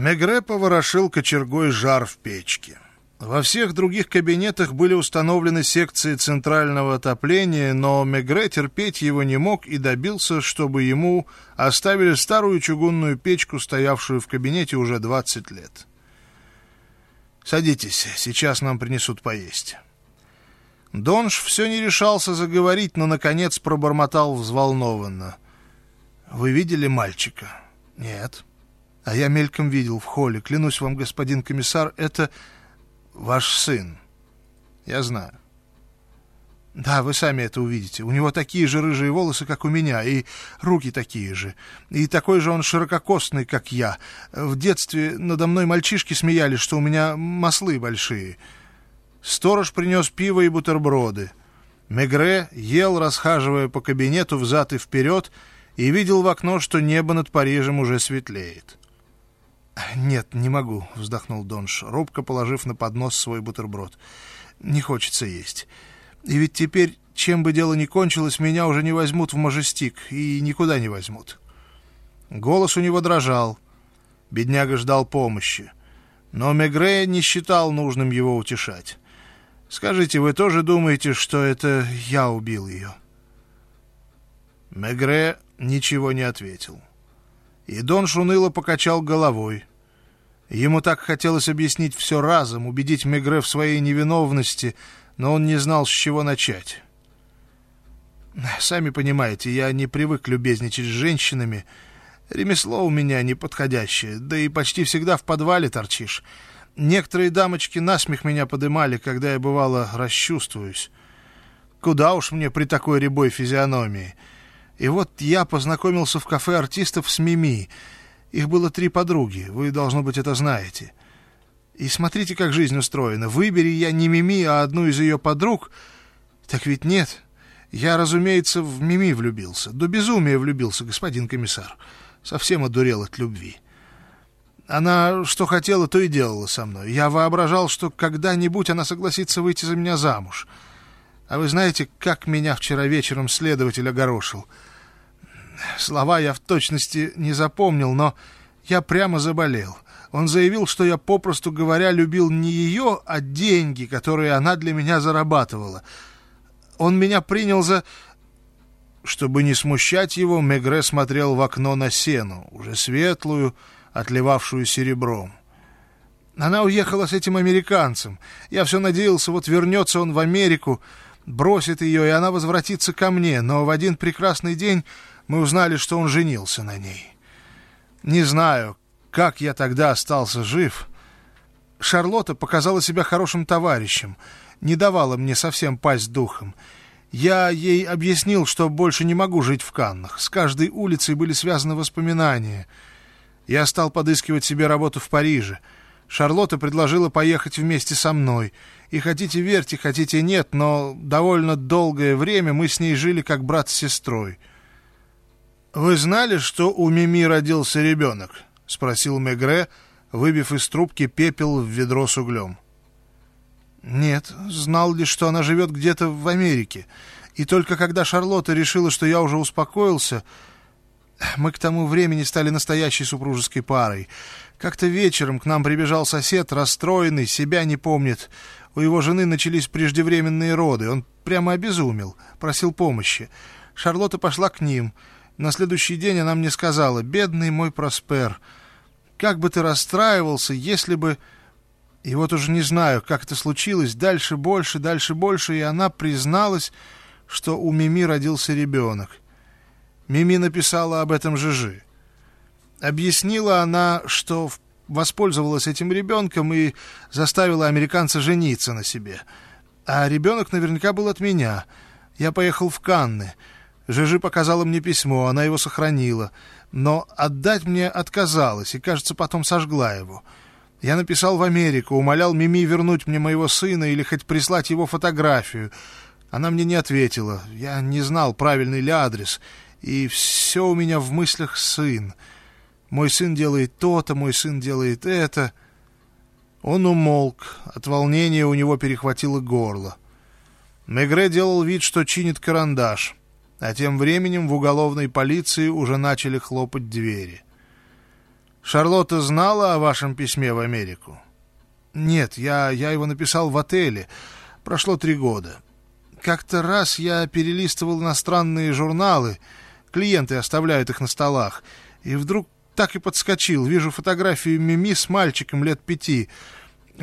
Мегре поворошил кочергой жар в печке. Во всех других кабинетах были установлены секции центрального отопления, но Мегре терпеть его не мог и добился, чтобы ему оставили старую чугунную печку, стоявшую в кабинете уже 20 лет. «Садитесь, сейчас нам принесут поесть». Донж все не решался заговорить, но, наконец, пробормотал взволнованно. «Вы видели мальчика?» «Нет». А я мельком видел в холле. Клянусь вам, господин комиссар, это ваш сын. Я знаю. Да, вы сами это увидите. У него такие же рыжие волосы, как у меня, и руки такие же. И такой же он ширококосный, как я. В детстве надо мной мальчишки смеялись, что у меня маслы большие. Сторож принес пиво и бутерброды. Мегре ел, расхаживая по кабинету взад и вперед, и видел в окно, что небо над Парижем уже светлеет. «Нет, не могу», — вздохнул Донш, робко положив на поднос свой бутерброд. «Не хочется есть. И ведь теперь, чем бы дело ни кончилось, меня уже не возьмут в Мажестик и никуда не возьмут». Голос у него дрожал. Бедняга ждал помощи. Но Мегре не считал нужным его утешать. «Скажите, вы тоже думаете, что это я убил ее?» Мегре ничего не ответил. И Дон Шуныло покачал головой. Ему так хотелось объяснить все разом, убедить Мегре в своей невиновности, но он не знал, с чего начать. «Сами понимаете, я не привык любезничать с женщинами. Ремесло у меня неподходящее, да и почти всегда в подвале торчишь. Некоторые дамочки насмех меня подымали, когда я, бывало, расчувствуюсь. Куда уж мне при такой рябой физиономии?» И вот я познакомился в кафе артистов с Мими. Их было три подруги, вы, должно быть, это знаете. И смотрите, как жизнь устроена. Выбери я не Мими, а одну из ее подруг. Так ведь нет. Я, разумеется, в Мими влюбился. До безумия влюбился, господин комиссар. Совсем одурел от любви. Она что хотела, то и делала со мной. Я воображал, что когда-нибудь она согласится выйти за меня замуж. А вы знаете, как меня вчера вечером следователь огорошил — Слова я в точности не запомнил, но я прямо заболел. Он заявил, что я, попросту говоря, любил не ее, а деньги, которые она для меня зарабатывала. Он меня принял за... Чтобы не смущать его, Мегре смотрел в окно на сену, уже светлую, отливавшую серебром. Она уехала с этим американцем. Я все надеялся, вот вернется он в Америку, бросит ее, и она возвратится ко мне. Но в один прекрасный день мы узнали, что он женился на ней. Не знаю, как я тогда остался жив. Шарлотта показала себя хорошим товарищем, не давала мне совсем пасть духом. Я ей объяснил, что больше не могу жить в Каннах. С каждой улицей были связаны воспоминания. Я стал подыскивать себе работу в Париже. Шарлотта предложила поехать вместе со мной. И хотите верьте, хотите нет, но довольно долгое время мы с ней жили как брат с сестрой. «Вы знали, что у Мими родился ребенок?» — спросил Мегре, выбив из трубки пепел в ведро с углем. «Нет, знал лишь, что она живет где-то в Америке. И только когда Шарлотта решила, что я уже успокоился, мы к тому времени стали настоящей супружеской парой. Как-то вечером к нам прибежал сосед, расстроенный, себя не помнит. У его жены начались преждевременные роды. Он прямо обезумел, просил помощи. Шарлотта пошла к ним — на следующий день она мне сказала, «Бедный мой Проспер, как бы ты расстраивался, если бы...» И вот уже не знаю, как это случилось, дальше больше, дальше больше, и она призналась, что у Мими родился ребенок. Мими написала об этом Жижи. Объяснила она, что воспользовалась этим ребенком и заставила американца жениться на себе. А ребенок наверняка был от меня. Я поехал в Канны. Жижи показала мне письмо, она его сохранила, но отдать мне отказалась и, кажется, потом сожгла его. Я написал в Америку, умолял Мими вернуть мне моего сына или хоть прислать его фотографию. Она мне не ответила. Я не знал, правильный ли адрес. И все у меня в мыслях сын. Мой сын делает то-то, мой сын делает это. Он умолк. От волнения у него перехватило горло. Мегре делал вид, что чинит карандаш. А тем временем в уголовной полиции уже начали хлопать двери. Шарлотта знала о вашем письме в Америку? Нет, я, я его написал в отеле. Прошло три года. Как-то раз я перелистывал иностранные журналы, клиенты оставляют их на столах, и вдруг так и подскочил. Вижу фотографию Мими с мальчиком лет пяти.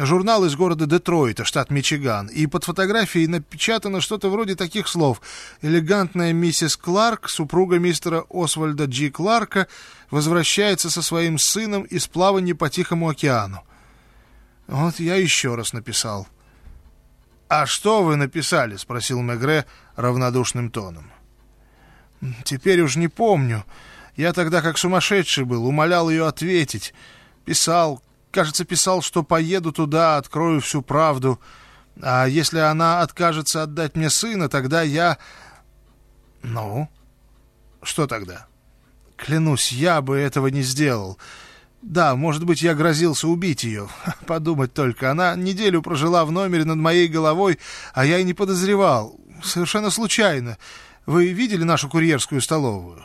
Журнал из города Детройта, штат Мичиган. И под фотографией напечатано что-то вроде таких слов. «Элегантная миссис Кларк, супруга мистера Освальда Джи Кларка, возвращается со своим сыном из плавания по Тихому океану». Вот я еще раз написал. «А что вы написали?» — спросил Мегре равнодушным тоном. «Теперь уж не помню. Я тогда как сумасшедший был, умолял ее ответить. Писал, кажется, писал, что поеду туда, открою всю правду. А если она откажется отдать мне сына, тогда я... Ну? Что тогда? Клянусь, я бы этого не сделал. Да, может быть, я грозился убить ее. Подумать только, она неделю прожила в номере над моей головой, а я и не подозревал. Совершенно случайно. Вы видели нашу курьерскую столовую?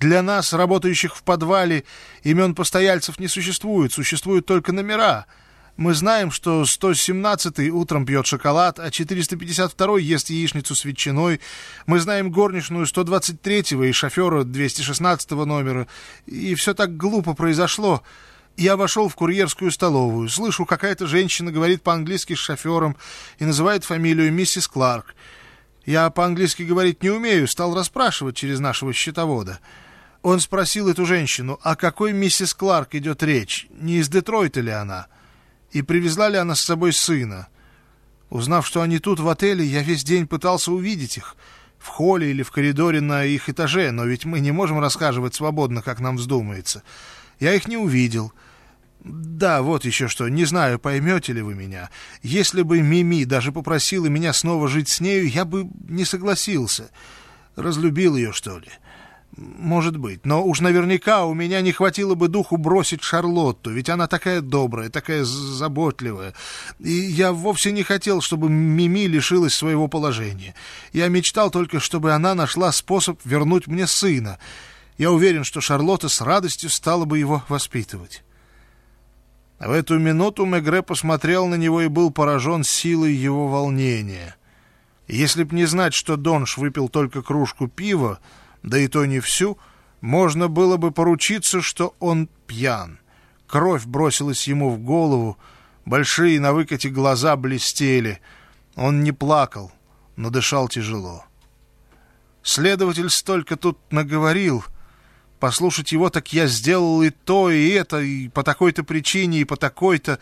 Для нас, работающих в подвале, имен постояльцев не существует, существуют только номера. Мы знаем, что 117-й утром пьет шоколад, а 452-й ест яичницу с ветчиной. Мы знаем горничную 123-го и шофера 216-го номера. И все так глупо произошло. Я вошел в курьерскую столовую. Слышу, какая-то женщина говорит по-английски с шофером и называет фамилию миссис Кларк. Я по-английски говорить не умею, стал расспрашивать через нашего счетовода. Он спросил эту женщину, о какой миссис Кларк идет речь, не из Детройта ли она, и привезла ли она с собой сына. Узнав, что они тут в отеле, я весь день пытался увидеть их, в холле или в коридоре на их этаже, но ведь мы не можем рассказывать свободно, как нам вздумается. Я их не увидел. Да, вот еще что, не знаю, поймете ли вы меня. Если бы Мими даже попросила меня снова жить с нею, я бы не согласился. Разлюбил ее, что ли?» Может быть, но уж наверняка у меня не хватило бы духу бросить Шарлотту, ведь она такая добрая, такая заботливая. И я вовсе не хотел, чтобы Мими лишилась своего положения. Я мечтал только, чтобы она нашла способ вернуть мне сына. Я уверен, что Шарлотта с радостью стала бы его воспитывать. В эту минуту Мегре посмотрел на него и был поражен силой его волнения. Если б не знать, что Донш выпил только кружку пива, да и то не всю, можно было бы поручиться, что он пьян. Кровь бросилась ему в голову, большие на выкате глаза блестели. Он не плакал, но дышал тяжело. Следователь столько тут наговорил. Послушать его, так я сделал и то, и это, и по такой-то причине, и по такой-то...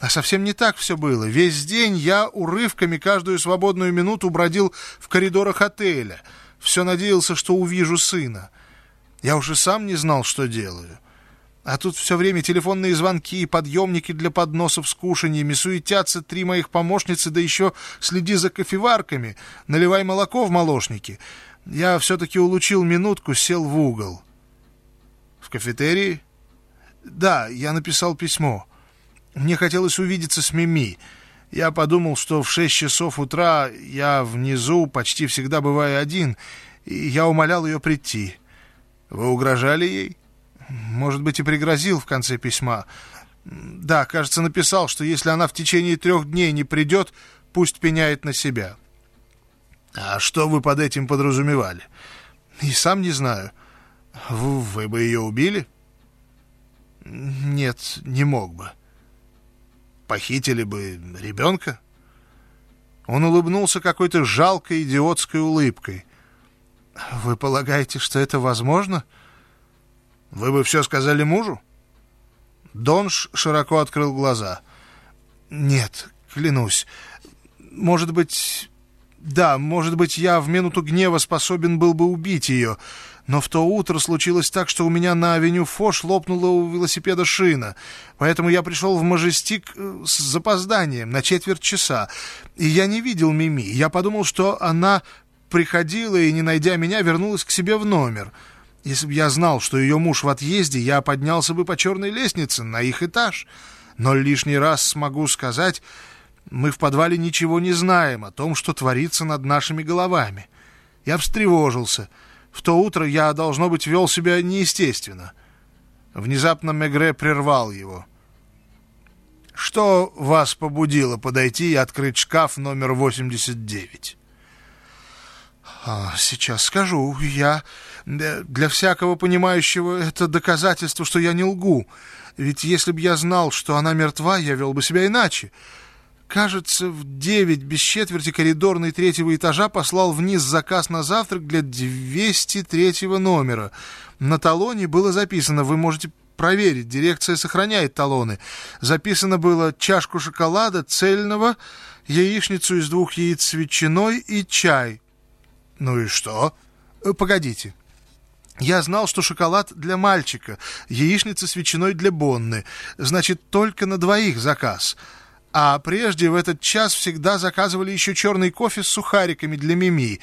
А совсем не так все было. Весь день я урывками каждую свободную минуту бродил в коридорах отеля — все надеялся, что увижу сына. Я уже сам не знал, что делаю. А тут все время телефонные звонки, и подъемники для подносов с кушаньями, суетятся три моих помощницы, да еще следи за кофеварками, наливай молоко в молочники. Я все-таки улучил минутку, сел в угол. В кафетерии? Да, я написал письмо. Мне хотелось увидеться с Мими. Я подумал, что в шесть часов утра я внизу почти всегда бываю один, и я умолял ее прийти. Вы угрожали ей? Может быть, и пригрозил в конце письма. Да, кажется, написал, что если она в течение трех дней не придет, пусть пеняет на себя. А что вы под этим подразумевали? И сам не знаю. Вы, бы ее убили? Нет, не мог бы похитили бы ребенка? Он улыбнулся какой-то жалкой идиотской улыбкой. «Вы полагаете, что это возможно?» «Вы бы все сказали мужу?» Донш широко открыл глаза. «Нет, клянусь. Может быть... Да, может быть, я в минуту гнева способен был бы убить ее, но в то утро случилось так, что у меня на авеню Фош лопнула у велосипеда шина. Поэтому я пришел в Мажестик э, с запозданием на четверть часа. И я не видел Мими. Я подумал, что она приходила и, не найдя меня, вернулась к себе в номер. Если бы я знал, что ее муж в отъезде, я поднялся бы по черной лестнице на их этаж. Но лишний раз смогу сказать, мы в подвале ничего не знаем о том, что творится над нашими головами. Я встревожился — в то утро я, должно быть, вел себя неестественно. Внезапно Мегре прервал его. «Что вас побудило подойти и открыть шкаф номер 89?» а, «Сейчас скажу. Я... Для всякого понимающего это доказательство, что я не лгу. Ведь если бы я знал, что она мертва, я вел бы себя иначе. Кажется, в девять без четверти коридорный третьего этажа послал вниз заказ на завтрак для 203 номера. На талоне было записано, вы можете проверить, дирекция сохраняет талоны. Записано было чашку шоколада цельного, яичницу из двух яиц с ветчиной и чай. Ну и что? Э, погодите. Я знал, что шоколад для мальчика, яичница с ветчиной для Бонны. Значит, только на двоих заказ. А прежде в этот час всегда заказывали еще черный кофе с сухариками для Мими.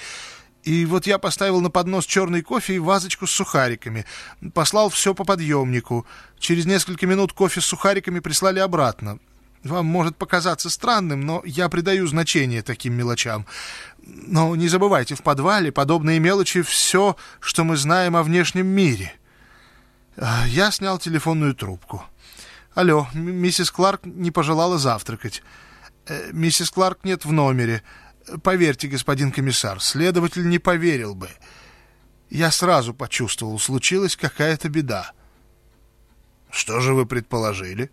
И вот я поставил на поднос черный кофе и вазочку с сухариками. Послал все по подъемнику. Через несколько минут кофе с сухариками прислали обратно. Вам может показаться странным, но я придаю значение таким мелочам. Но не забывайте, в подвале подобные мелочи — все, что мы знаем о внешнем мире. А, я снял телефонную трубку. Алло, миссис Кларк не пожелала завтракать. Э, миссис Кларк нет в номере. Поверьте, господин комиссар, следователь не поверил бы. Я сразу почувствовал, случилась какая-то беда. Что же вы предположили?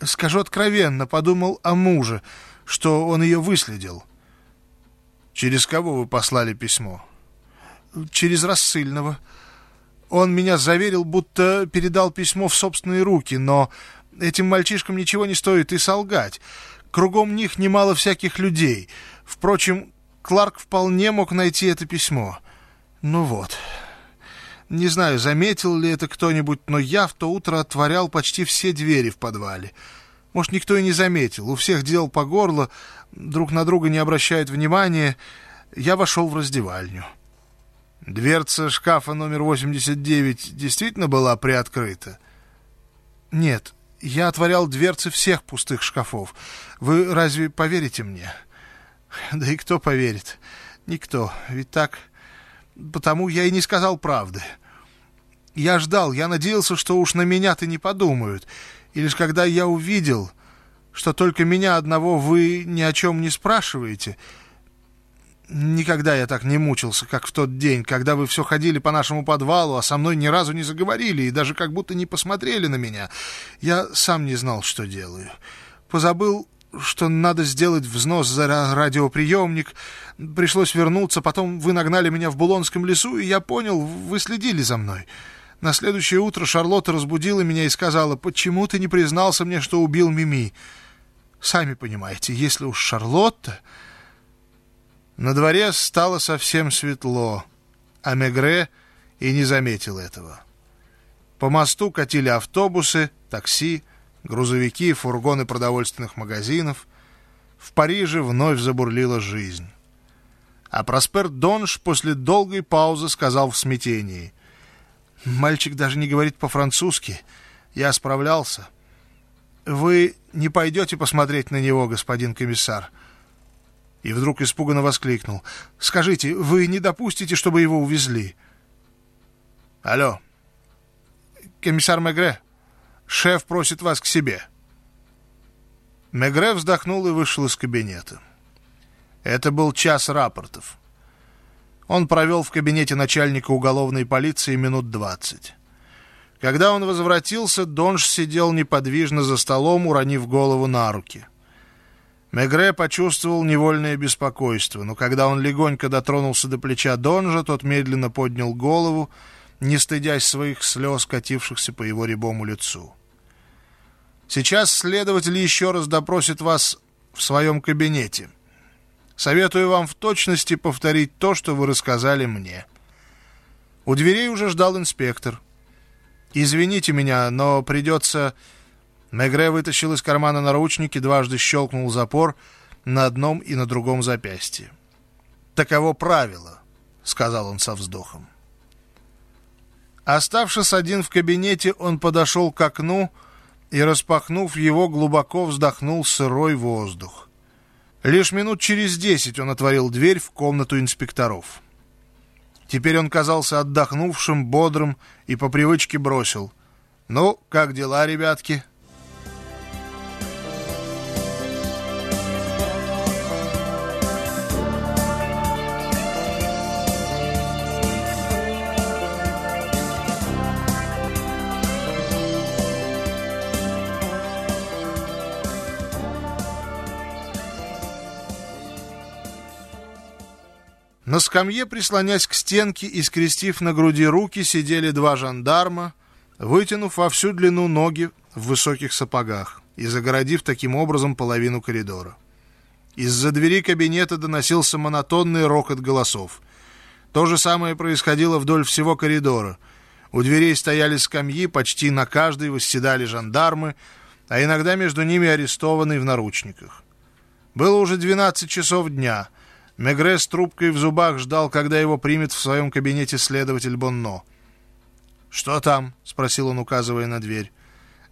Скажу откровенно, подумал о муже, что он ее выследил. Через кого вы послали письмо? Через рассыльного. Он меня заверил, будто передал письмо в собственные руки, но этим мальчишкам ничего не стоит и солгать. Кругом них немало всяких людей. Впрочем, Кларк вполне мог найти это письмо. Ну вот. Не знаю, заметил ли это кто-нибудь, но я в то утро отворял почти все двери в подвале. Может, никто и не заметил. У всех дел по горло, друг на друга не обращают внимания. Я вошел в раздевальню. Дверца шкафа номер 89 действительно была приоткрыта? Нет, я отворял дверцы всех пустых шкафов. Вы разве поверите мне? Да и кто поверит? Никто. Ведь так... Потому я и не сказал правды. Я ждал, я надеялся, что уж на меня-то не подумают. И лишь когда я увидел, что только меня одного вы ни о чем не спрашиваете... Никогда я так не мучился, как в тот день, когда вы все ходили по нашему подвалу, а со мной ни разу не заговорили и даже как будто не посмотрели на меня. Я сам не знал, что делаю. Позабыл, что надо сделать взнос за радиоприемник. Пришлось вернуться, потом вы нагнали меня в Булонском лесу, и я понял, вы следили за мной. На следующее утро Шарлотта разбудила меня и сказала, «Почему ты не признался мне, что убил Мими?» Сами понимаете, если уж Шарлотта... На дворе стало совсем светло, а Мегре и не заметил этого. По мосту катили автобусы, такси, грузовики, фургоны продовольственных магазинов. В Париже вновь забурлила жизнь. А Проспер Донж после долгой паузы сказал в смятении. «Мальчик даже не говорит по-французски. Я справлялся. Вы не пойдете посмотреть на него, господин комиссар?» И вдруг испуганно воскликнул. «Скажите, вы не допустите, чтобы его увезли?» «Алло, комиссар Мегре, шеф просит вас к себе». Мегре вздохнул и вышел из кабинета. Это был час рапортов. Он провел в кабинете начальника уголовной полиции минут двадцать. Когда он возвратился, Донж сидел неподвижно за столом, уронив голову на руки — Мегре почувствовал невольное беспокойство, но когда он легонько дотронулся до плеча Донжа, тот медленно поднял голову, не стыдясь своих слез, катившихся по его рябому лицу. «Сейчас следователь еще раз допросит вас в своем кабинете. Советую вам в точности повторить то, что вы рассказали мне». У дверей уже ждал инспектор. «Извините меня, но придется Мегре вытащил из кармана наручники, дважды щелкнул запор на одном и на другом запястье. «Таково правило», — сказал он со вздохом. Оставшись один в кабинете, он подошел к окну и, распахнув его, глубоко вздохнул сырой воздух. Лишь минут через десять он отворил дверь в комнату инспекторов. Теперь он казался отдохнувшим, бодрым и по привычке бросил. «Ну, как дела, ребятки?» На скамье, прислонясь к стенке и скрестив на груди руки, сидели два жандарма, вытянув во всю длину ноги в высоких сапогах и загородив таким образом половину коридора. Из-за двери кабинета доносился монотонный рокот голосов. То же самое происходило вдоль всего коридора. У дверей стояли скамьи, почти на каждой восседали жандармы, а иногда между ними арестованный в наручниках. Было уже 12 часов дня — Мегре с трубкой в зубах ждал, когда его примет в своем кабинете следователь Бонно. «Что там?» — спросил он, указывая на дверь.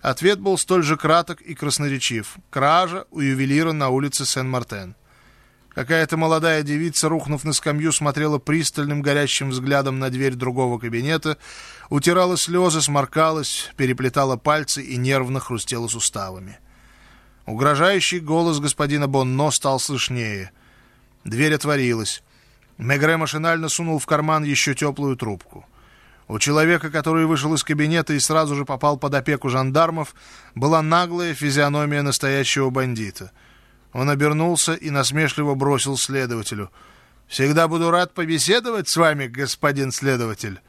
Ответ был столь же краток и красноречив. Кража у ювелира на улице Сен-Мартен. Какая-то молодая девица, рухнув на скамью, смотрела пристальным горящим взглядом на дверь другого кабинета, утирала слезы, сморкалась, переплетала пальцы и нервно хрустела суставами. Угрожающий голос господина Бонно стал слышнее — Дверь отворилась. Мегре машинально сунул в карман еще теплую трубку. У человека, который вышел из кабинета и сразу же попал под опеку жандармов, была наглая физиономия настоящего бандита. Он обернулся и насмешливо бросил следователю. «Всегда буду рад побеседовать с вами, господин следователь».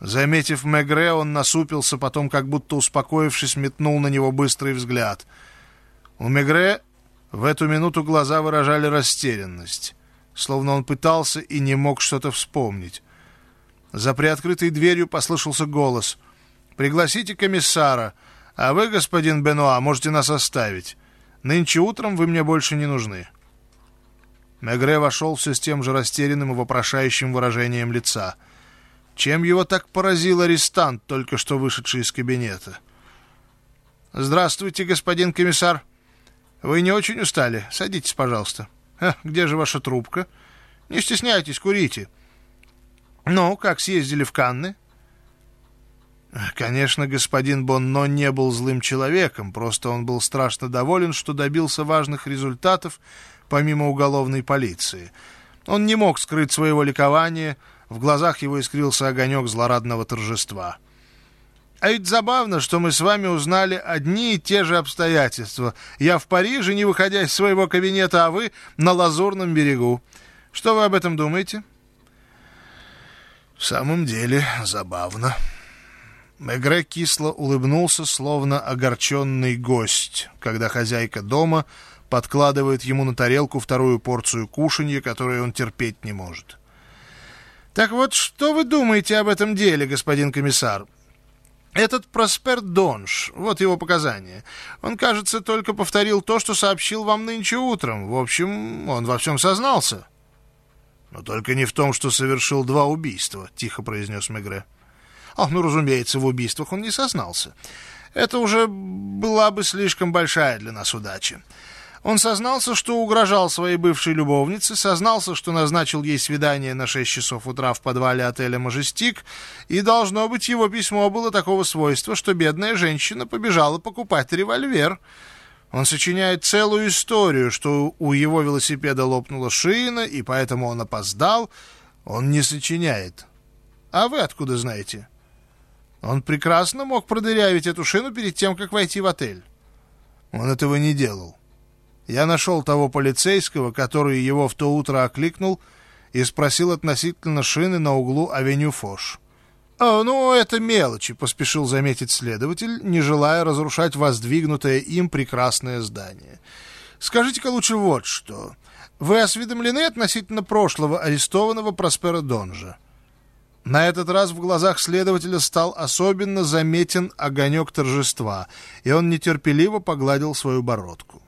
Заметив Мегре, он насупился, потом, как будто успокоившись, метнул на него быстрый взгляд. У Мегре в эту минуту глаза выражали растерянность, словно он пытался и не мог что-то вспомнить. За приоткрытой дверью послышался голос. «Пригласите комиссара, а вы, господин Бенуа, можете нас оставить. Нынче утром вы мне больше не нужны». Мегре вошел все с тем же растерянным и вопрошающим выражением лица. Чем его так поразил арестант, только что вышедший из кабинета? «Здравствуйте, господин комиссар», вы не очень устали? Садитесь, пожалуйста. А, где же ваша трубка? Не стесняйтесь, курите. Ну, как съездили в Канны? Конечно, господин Бонно не был злым человеком, просто он был страшно доволен, что добился важных результатов помимо уголовной полиции. Он не мог скрыть своего ликования, в глазах его искрился огонек злорадного торжества. А ведь забавно, что мы с вами узнали одни и те же обстоятельства. Я в Париже, не выходя из своего кабинета, а вы на Лазурном берегу. Что вы об этом думаете? В самом деле забавно. Мегре кисло улыбнулся, словно огорченный гость, когда хозяйка дома подкладывает ему на тарелку вторую порцию кушанья, которую он терпеть не может. «Так вот, что вы думаете об этом деле, господин комиссар? Этот Проспер Донж, вот его показания. Он, кажется, только повторил то, что сообщил вам нынче утром. В общем, он во всем сознался. Но только не в том, что совершил два убийства, тихо произнес Мегре. Ах, ну, разумеется, в убийствах он не сознался. Это уже была бы слишком большая для нас удача. Он сознался, что угрожал своей бывшей любовнице, сознался, что назначил ей свидание на 6 часов утра в подвале отеля «Мажестик», и, должно быть, его письмо было такого свойства, что бедная женщина побежала покупать револьвер. Он сочиняет целую историю, что у его велосипеда лопнула шина, и поэтому он опоздал. Он не сочиняет. А вы откуда знаете? Он прекрасно мог продырявить эту шину перед тем, как войти в отель. Он этого не делал. Я нашел того полицейского, который его в то утро окликнул и спросил относительно шины на углу авеню Фош. «А, ну, это мелочи», — поспешил заметить следователь, не желая разрушать воздвигнутое им прекрасное здание. «Скажите-ка лучше вот что. Вы осведомлены относительно прошлого арестованного Проспера Донжа?» На этот раз в глазах следователя стал особенно заметен огонек торжества, и он нетерпеливо погладил свою бородку.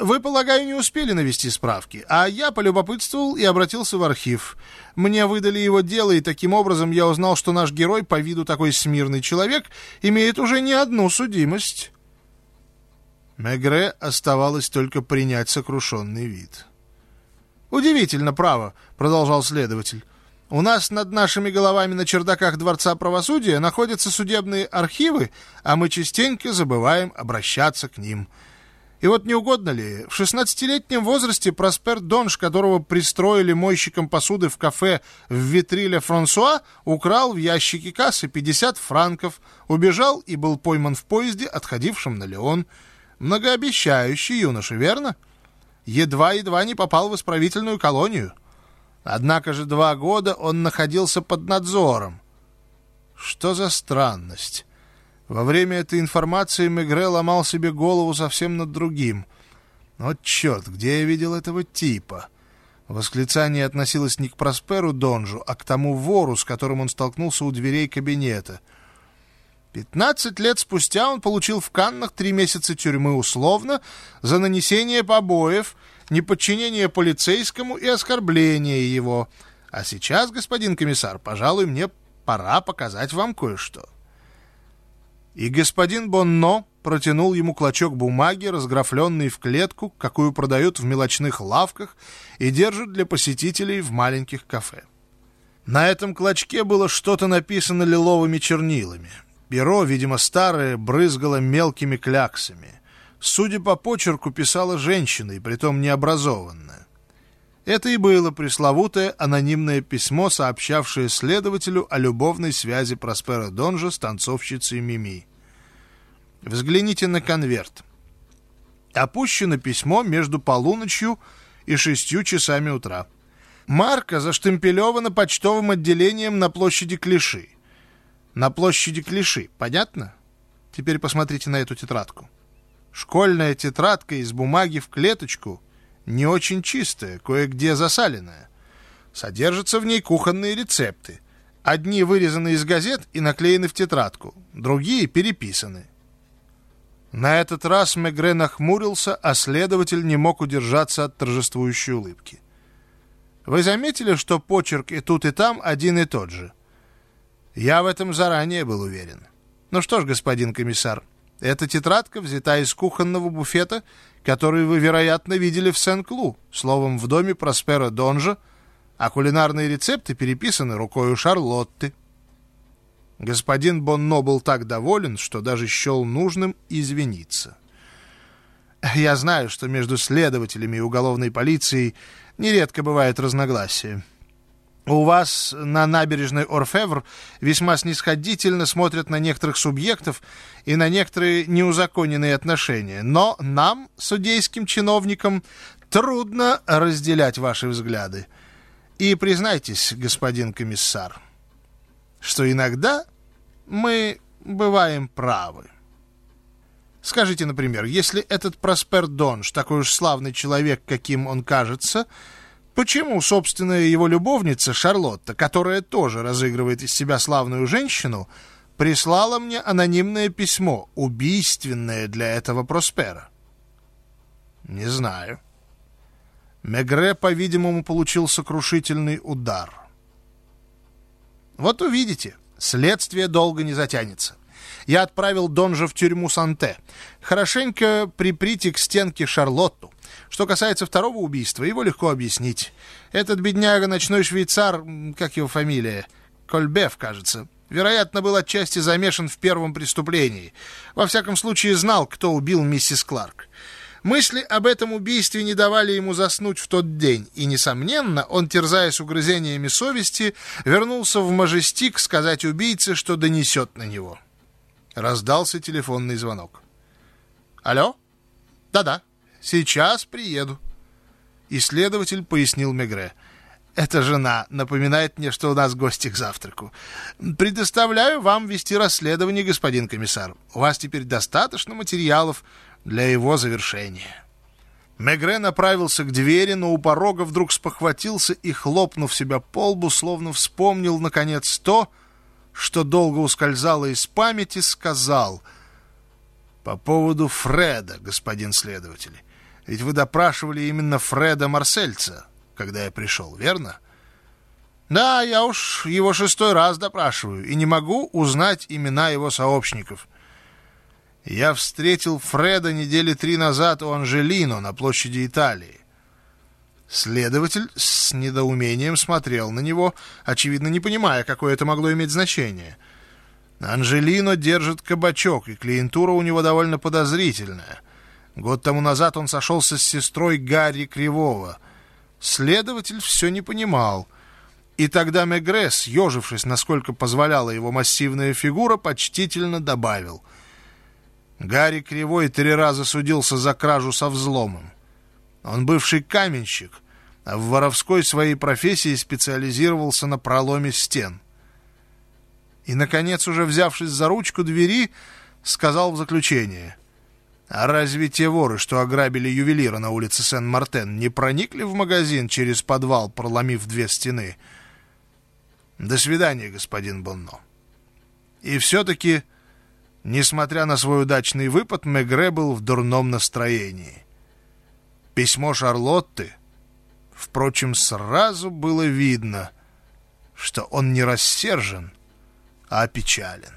Вы, полагаю, не успели навести справки, а я полюбопытствовал и обратился в архив. Мне выдали его дело, и таким образом я узнал, что наш герой, по виду такой смирный человек, имеет уже не одну судимость. Мегре оставалось только принять сокрушенный вид. «Удивительно, право», — продолжал следователь. У нас над нашими головами на чердаках Дворца правосудия находятся судебные архивы, а мы частенько забываем обращаться к ним. И вот не угодно ли, в 16-летнем возрасте Проспер Донж, которого пристроили мойщиком посуды в кафе в Витриле Франсуа, украл в ящике кассы 50 франков, убежал и был пойман в поезде, отходившем на Леон. Многообещающий юноша, верно? Едва-едва не попал в исправительную колонию. Однако же два года он находился под надзором. Что за странность? Во время этой информации Мегре ломал себе голову совсем над другим. Вот черт, где я видел этого типа? Восклицание относилось не к Просперу Донжу, а к тому вору, с которым он столкнулся у дверей кабинета. Пятнадцать лет спустя он получил в Каннах три месяца тюрьмы условно за нанесение побоев — неподчинение полицейскому и оскорбление его. А сейчас, господин комиссар, пожалуй, мне пора показать вам кое-что. И господин Бонно протянул ему клочок бумаги, разграфленный в клетку, какую продают в мелочных лавках и держат для посетителей в маленьких кафе. На этом клочке было что-то написано лиловыми чернилами. Перо, видимо, старое, брызгало мелкими кляксами. Судя по почерку, писала женщина, и притом необразованная. Это и было пресловутое анонимное письмо, сообщавшее следователю о любовной связи Проспера Донжа с танцовщицей Мими. Взгляните на конверт. Опущено письмо между полуночью и шестью часами утра. Марка заштемпелевана почтовым отделением на площади Клиши. На площади Клиши, понятно? Теперь посмотрите на эту тетрадку. Школьная тетрадка из бумаги в клеточку не очень чистая, кое-где засаленная. Содержатся в ней кухонные рецепты. Одни вырезаны из газет и наклеены в тетрадку, другие переписаны. На этот раз Мегре нахмурился, а следователь не мог удержаться от торжествующей улыбки. Вы заметили, что почерк и тут, и там один и тот же? Я в этом заранее был уверен. Ну что ж, господин комиссар, эта тетрадка взята из кухонного буфета, который вы, вероятно, видели в Сен-Клу, словом, в доме Проспера Донжа, а кулинарные рецепты переписаны рукой Шарлотты. Господин Бонно был так доволен, что даже счел нужным извиниться. Я знаю, что между следователями и уголовной полицией нередко бывает разногласие. У вас на набережной Орфевр весьма снисходительно смотрят на некоторых субъектов и на некоторые неузаконенные отношения. Но нам, судейским чиновникам, трудно разделять ваши взгляды. И признайтесь, господин комиссар, что иногда мы бываем правы. Скажите, например, если этот Проспер Донж такой уж славный человек, каким он кажется, Почему, собственно, его любовница Шарлотта, которая тоже разыгрывает из себя славную женщину, прислала мне анонимное письмо, убийственное для этого Проспера? Не знаю. Мегре, по-видимому, получил сокрушительный удар. Вот увидите, следствие долго не затянется. Я отправил Донжа в тюрьму Санте. Хорошенько приприте к стенке Шарлотту. Что касается второго убийства, его легко объяснить. Этот бедняга, ночной швейцар, как его фамилия? Кольбеф, кажется. Вероятно, был отчасти замешан в первом преступлении. Во всяком случае, знал, кто убил миссис Кларк. Мысли об этом убийстве не давали ему заснуть в тот день, и, несомненно, он, терзаясь угрызениями совести, вернулся в Мажестик сказать убийце, что донесет на него. Раздался телефонный звонок. «Алло? Да-да». Сейчас приеду. Исследователь пояснил Мегре. Эта жена напоминает мне, что у нас гости к завтраку. Предоставляю вам вести расследование, господин комиссар. У вас теперь достаточно материалов для его завершения. Мегре направился к двери, но у порога вдруг спохватился и, хлопнув себя по лбу, словно вспомнил, наконец, то, что долго ускользало из памяти, сказал «По поводу Фреда, господин следователь». Ведь вы допрашивали именно Фреда Марсельца, когда я пришел, верно? Да, я уж его шестой раз допрашиваю и не могу узнать имена его сообщников. Я встретил Фреда недели три назад у Анжелино на площади Италии. Следователь с недоумением смотрел на него, очевидно, не понимая, какое это могло иметь значение. Анжелино держит кабачок, и клиентура у него довольно подозрительная. Год тому назад он сошелся с сестрой Гарри Кривого. Следователь все не понимал. И тогда Мегре, съежившись, насколько позволяла его массивная фигура, почтительно добавил. Гарри Кривой три раза судился за кражу со взломом. Он бывший каменщик, а в воровской своей профессии специализировался на проломе стен. И, наконец, уже взявшись за ручку двери, сказал в заключение. «А разве те воры, что ограбили ювелира на улице Сен-Мартен, не проникли в магазин через подвал, проломив две стены?» «До свидания, господин Бонно». И все-таки, несмотря на свой удачный выпад, Мегре был в дурном настроении. Письмо Шарлотты — Впрочем, сразу было видно, что он не рассержен, а опечален.